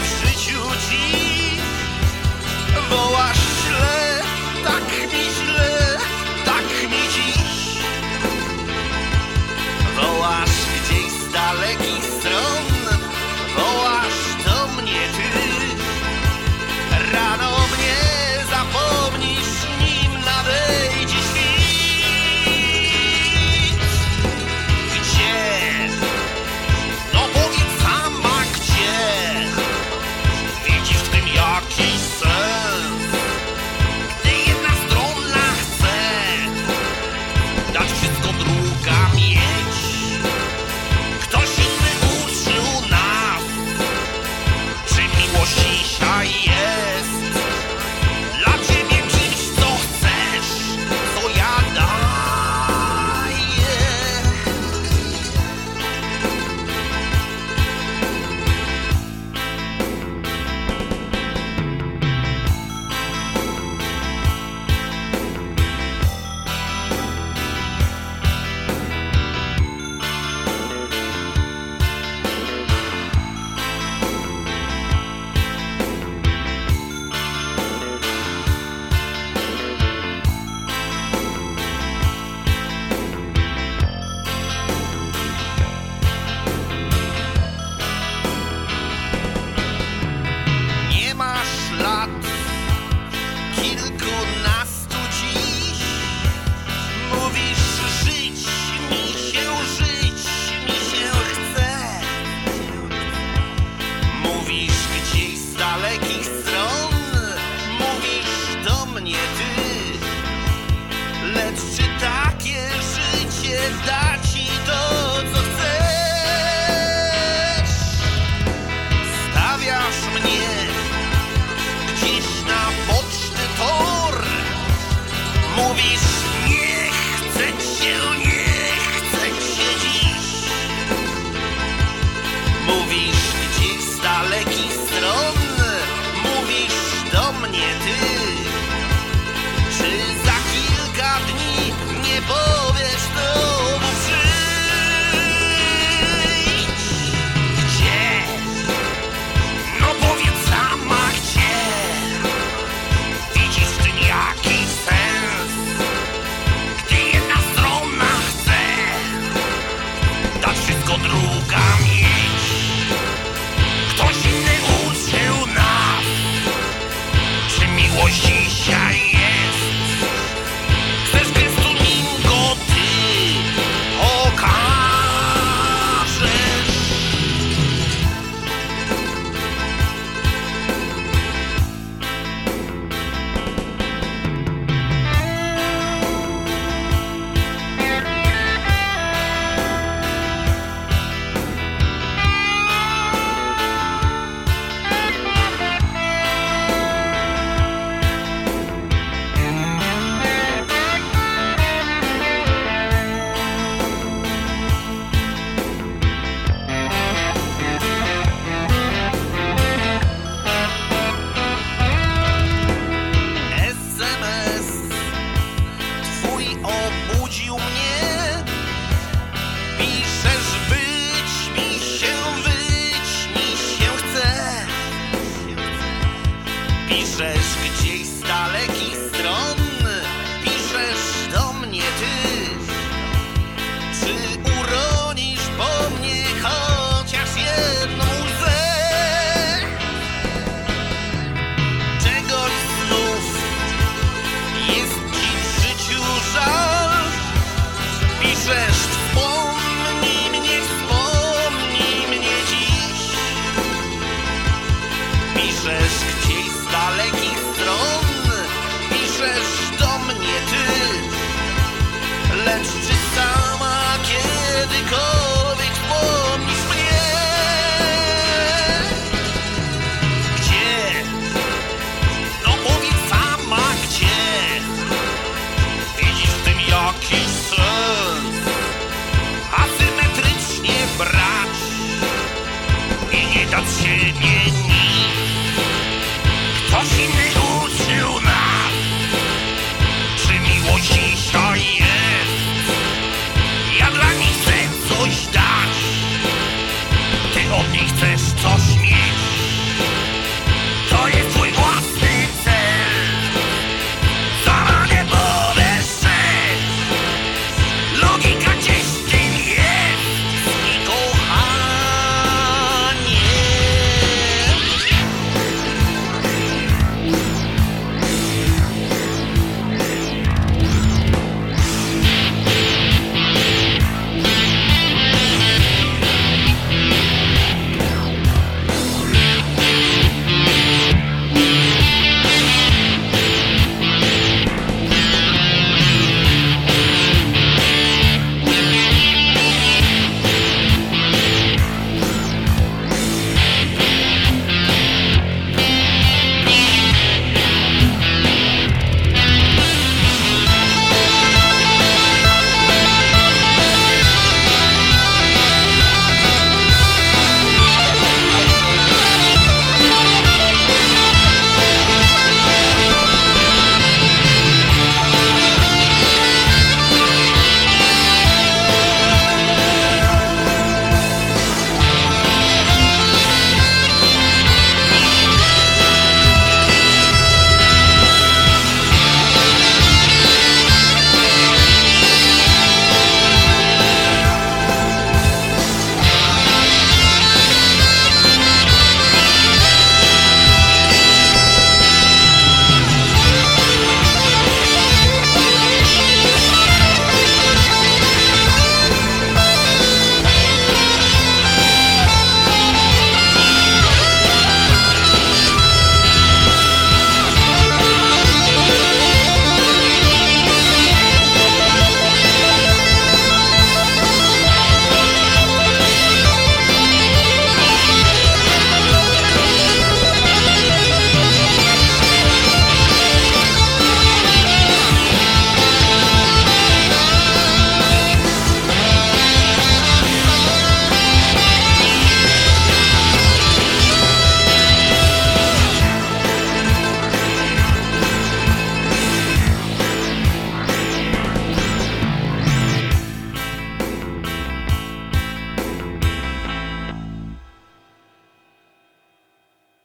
w życiu dziś. Czy takie życie da ci to, co chcesz? Stawiasz mnie gdzieś na boczny tor. Mówisz, Piszesz gdzieś z dalekich stron, piszesz do mnie ty. Czy uronisz po mnie chociaż jedną łzę? Czegoś znów jest ci w życiu żal. Piszesz, wspomnij mnie, wspomnij mnie dziś. Piszesz gdzieś dalekich stron, piszesz do mnie ty. Lecz czy sama kiedykolwiek